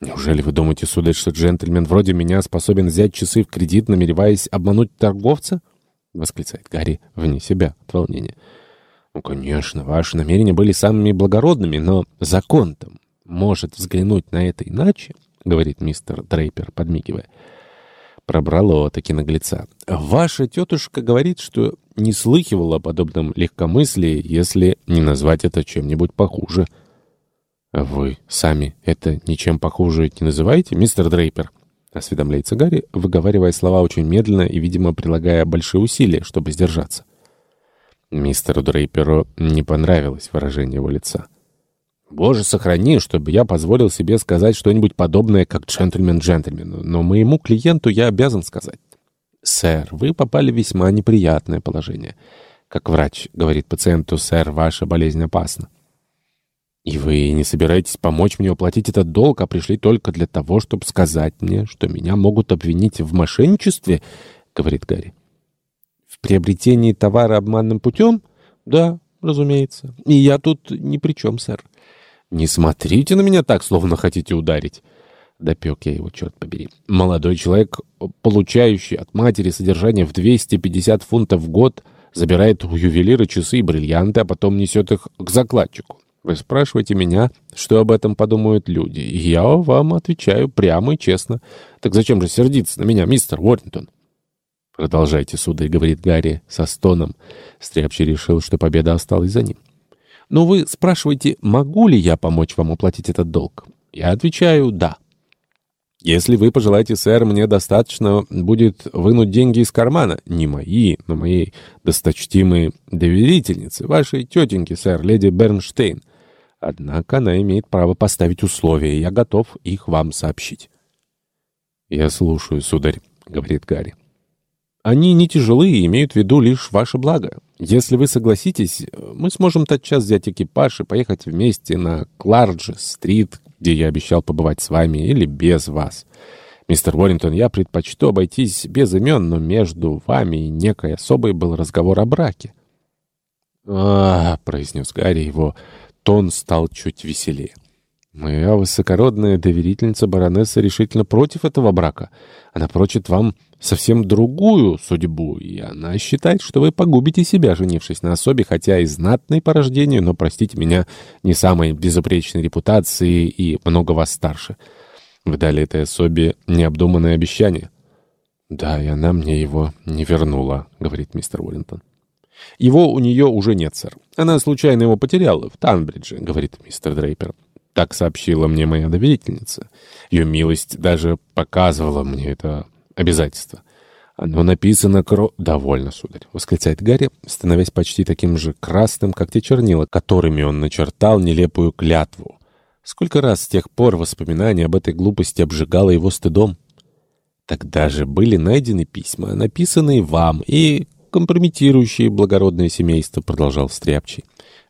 Неужели вы думаете, сударь, что джентльмен вроде меня способен взять часы в кредит, намереваясь обмануть торговца? — восклицает Гарри вне себя от волнения. Ну, конечно, ваши намерения были самыми благородными, но закон там может взглянуть на это иначе, — говорит мистер Дрейпер, подмигивая. Пробрало таки наглеца. Ваша тетушка говорит, что не слыхивала о подобном легкомыслии, если не назвать это чем-нибудь похуже. Вы сами это ничем похуже не называете, мистер Дрейпер? Осведомляется Гарри, выговаривая слова очень медленно и, видимо, прилагая большие усилия, чтобы сдержаться. Мистеру Дрейперу не понравилось выражение его лица. «Боже, сохрани, чтобы я позволил себе сказать что-нибудь подобное, как джентльмен джентльмену, но моему клиенту я обязан сказать. Сэр, вы попали в весьма неприятное положение. Как врач говорит пациенту, сэр, ваша болезнь опасна. И вы не собираетесь помочь мне уплатить этот долг, а пришли только для того, чтобы сказать мне, что меня могут обвинить в мошенничестве, — говорит Гарри. В приобретении товара обманным путем? Да, разумеется. И я тут ни при чем, сэр. Не смотрите на меня так, словно хотите ударить. Допек я его, черт побери. Молодой человек, получающий от матери содержание в 250 фунтов в год, забирает у ювелира часы и бриллианты, а потом несет их к закладчику. Вы спрашиваете меня, что об этом подумают люди, и я вам отвечаю прямо и честно. Так зачем же сердиться на меня, мистер Уоррингтон? «Продолжайте, сударь», — говорит Гарри со стоном. Стряпчий решил, что победа осталась за ним. «Но вы спрашиваете, могу ли я помочь вам уплатить этот долг?» Я отвечаю «да». Если вы пожелаете, сэр, мне достаточно будет вынуть деньги из кармана. Не мои, но моей досточтимой доверительницы, вашей тетеньки, сэр, леди Бернштейн. Однако она имеет право поставить условия, и я готов их вам сообщить. «Я слушаю, сударь», — говорит Гарри. Они не тяжелые и имеют в виду лишь ваше благо. Если вы согласитесь, мы сможем тотчас взять экипаж и поехать вместе на Кларджи-стрит, где я обещал побывать с вами, или без вас. Мистер Уоррингтон, я предпочту обойтись без имен, но между вами и некой особой был разговор о браке. а, произнес Гарри, его тон стал чуть веселее. Моя высокородная доверительница баронесса решительно против этого брака. Она прочит вам совсем другую судьбу, и она считает, что вы погубите себя, женившись на особе, хотя и знатной по рождению, но, простите меня, не самой безупречной репутации и много вас старше. Вы дали этой особе необдуманное обещание. «Да, и она мне его не вернула», — говорит мистер Уоррингтон. «Его у нее уже нет, сэр. Она случайно его потеряла в Танбридже», — говорит мистер Дрейпер. Так сообщила мне моя доверительница. Ее милость даже показывала мне это обязательство. Оно написано кро... «Довольно, сударь», — восклицает Гарри, становясь почти таким же красным, как те чернила, которыми он начертал нелепую клятву. Сколько раз с тех пор воспоминание об этой глупости обжигало его стыдом. Тогда же были найдены письма, написанные вам и компрометирующие благородное семейство, продолжал Стряпчий.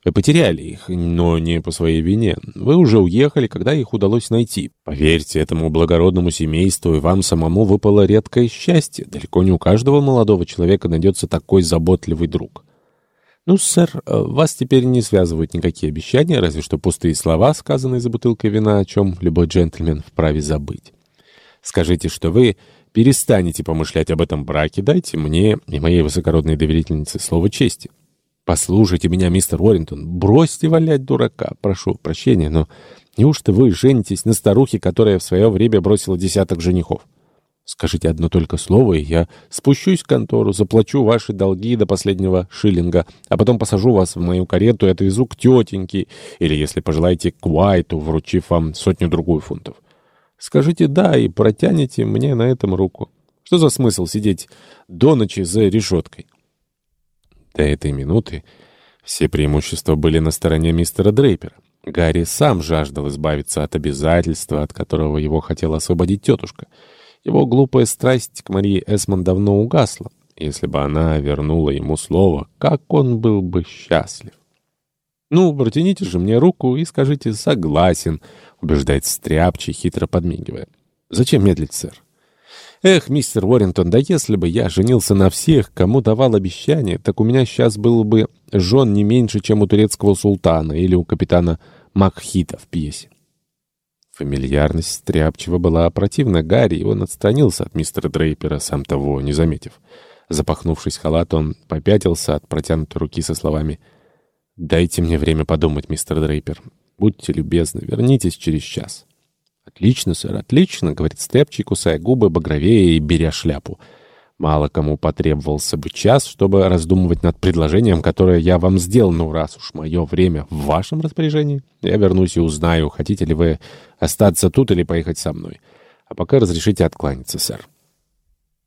Вы потеряли их, но не по своей вине. Вы уже уехали, когда их удалось найти. Поверьте, этому благородному семейству и вам самому выпало редкое счастье. Далеко не у каждого молодого человека найдется такой заботливый друг. Ну, сэр, вас теперь не связывают никакие обещания, разве что пустые слова, сказанные за бутылкой вина, о чем любой джентльмен вправе забыть. Скажите, что вы перестанете помышлять об этом браке, дайте мне и моей высокородной доверительнице слово чести. «Послушайте меня, мистер Уоррингтон, бросьте валять дурака. Прошу прощения, но неужто вы женитесь на старухе, которая в свое время бросила десяток женихов? Скажите одно только слово, и я спущусь в контору, заплачу ваши долги до последнего шиллинга, а потом посажу вас в мою карету и отвезу к тетеньке, или, если пожелаете, к Уайту, вручив вам сотню-другую фунтов. Скажите «да» и протянете мне на этом руку. Что за смысл сидеть до ночи за решеткой?» До этой минуты все преимущества были на стороне мистера Дрейпера. Гарри сам жаждал избавиться от обязательства, от которого его хотела освободить тетушка. Его глупая страсть к Марии Эсмон давно угасла. Если бы она вернула ему слово, как он был бы счастлив. «Ну, протяните же мне руку и скажите «согласен», — убеждает Стряпчий, хитро подмигивая. «Зачем медлить, сэр? Эх, мистер Уоррингтон, да если бы я женился на всех, кому давал обещание, так у меня сейчас было бы жен не меньше, чем у турецкого султана или у капитана Макхита в пьесе. Фамильярность Стряпчего была противна Гарри, и он отстранился от мистера Дрейпера, сам того не заметив. Запахнувшись халат, он попятился от протянутой руки со словами «Дайте мне время подумать, мистер Дрейпер. Будьте любезны, вернитесь через час». «Отлично, сэр, отлично», — говорит Стряпчий, кусая губы, багровее и беря шляпу. «Мало кому потребовался бы час, чтобы раздумывать над предложением, которое я вам сделал, ну раз уж мое время в вашем распоряжении, я вернусь и узнаю, хотите ли вы остаться тут или поехать со мной. А пока разрешите откланяться, сэр».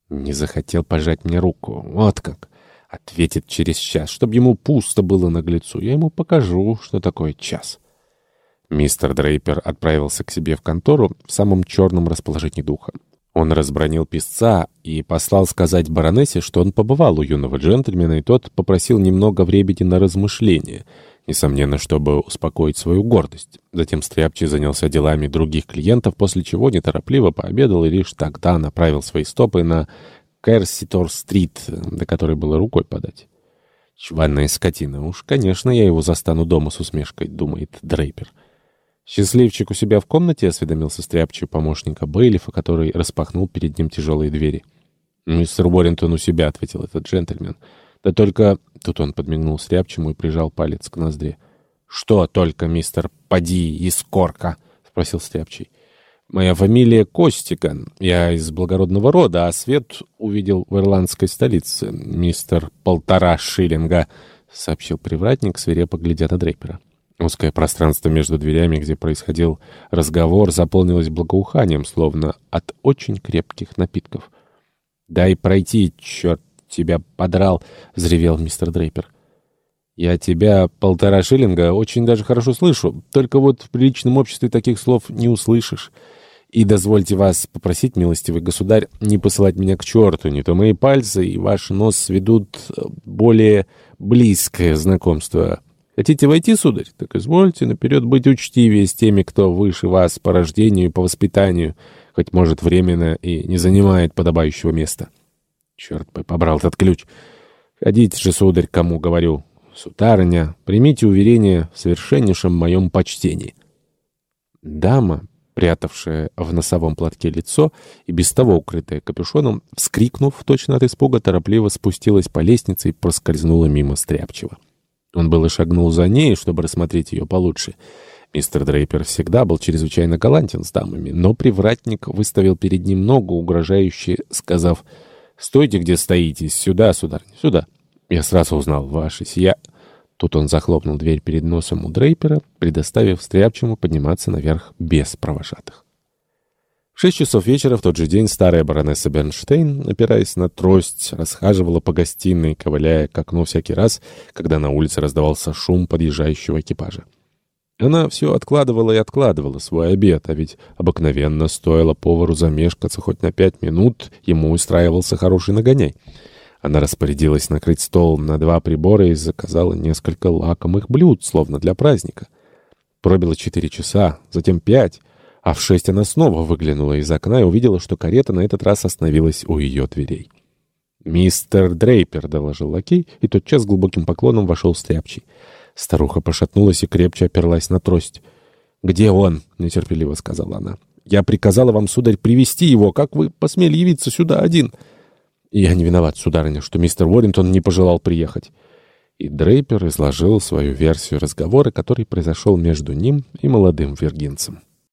Не захотел пожать мне руку. Вот как. Ответит через час, чтобы ему пусто было наглецу. Я ему покажу, что такое час. Мистер Дрейпер отправился к себе в контору в самом черном расположении духа. Он разбронил писца и послал сказать баронессе, что он побывал у юного джентльмена, и тот попросил немного времени на размышление — несомненно, чтобы успокоить свою гордость. Затем Стряпчий занялся делами других клиентов, после чего неторопливо пообедал и лишь тогда направил свои стопы на Керситор-стрит, до которой было рукой подать. «Чвальная скотина. Уж, конечно, я его застану дома с усмешкой», — думает Дрейпер. «Счастливчик у себя в комнате?» — осведомился Стряпчий помощника Бейлифа, который распахнул перед ним тяжелые двери. «Мистер Уоррентон у себя», — ответил этот джентльмен. «Да только...» — тут он подмигнул Стряпчему и прижал палец к ноздре. «Что только, мистер Пади из Корка?» — спросил Стряпчий. «Моя фамилия Костиган. Я из благородного рода, а свет увидел в ирландской столице. Мистер Полтора Шиллинга», — сообщил привратник, свирепо глядя на Дрейпера. Узкое пространство между дверями, где происходил разговор, заполнилось благоуханием, словно от очень крепких напитков. «Дай пройти, черт тебя подрал!» — взревел мистер Дрейпер. «Я тебя полтора шиллинга очень даже хорошо слышу, только вот в приличном обществе таких слов не услышишь. И дозвольте вас попросить, милостивый государь, не посылать меня к черту, не то мои пальцы и ваш нос сведут более близкое знакомство. Хотите войти, сударь? Так извольте наперед быть учтивее с теми, кто выше вас по рождению и по воспитанию, хоть, может, временно и не занимает подобающего места». Черт бы побрал этот ключ. Ходите же, сударь, кому говорю. Сутарыня, примите уверение в совершеннейшем моем почтении. Дама, прятавшая в носовом платке лицо и без того укрытая капюшоном, вскрикнув точно от испуга, торопливо спустилась по лестнице и проскользнула мимо Стряпчего. Он было шагнул за ней, чтобы рассмотреть ее получше. Мистер Дрейпер всегда был чрезвычайно галантен с дамами, но привратник выставил перед ним ногу, угрожающе сказав «Стойте, где стоите! Сюда, сударь, сюда!» Я сразу узнал ваши сия... Тут он захлопнул дверь перед носом у Дрейпера, предоставив Стряпчему подниматься наверх без провожатых. В шесть часов вечера в тот же день старая баронесса Бернштейн, опираясь на трость, расхаживала по гостиной, ковыляя к окну всякий раз, когда на улице раздавался шум подъезжающего экипажа. Она все откладывала и откладывала свой обед, а ведь обыкновенно стоило повару замешкаться хоть на пять минут, ему устраивался хороший нагоняй. Она распорядилась накрыть стол на два прибора и заказала несколько лакомых блюд, словно для праздника. Пробило четыре часа, затем пять, а в шесть она снова выглянула из окна и увидела, что карета на этот раз остановилась у ее дверей. «Мистер Дрейпер», — доложил лакей, и тотчас глубоким поклоном вошел стряпчий. Старуха пошатнулась и крепче оперлась на трость. «Где он?» — нетерпеливо сказала она. «Я приказала вам, сударь, привести его. Как вы посмели явиться сюда один?» «Я не виноват, сударыня, что мистер Уоррингтон не пожелал приехать». И Дрейпер изложил свою версию разговора, который произошел между ним и молодым виргинцем.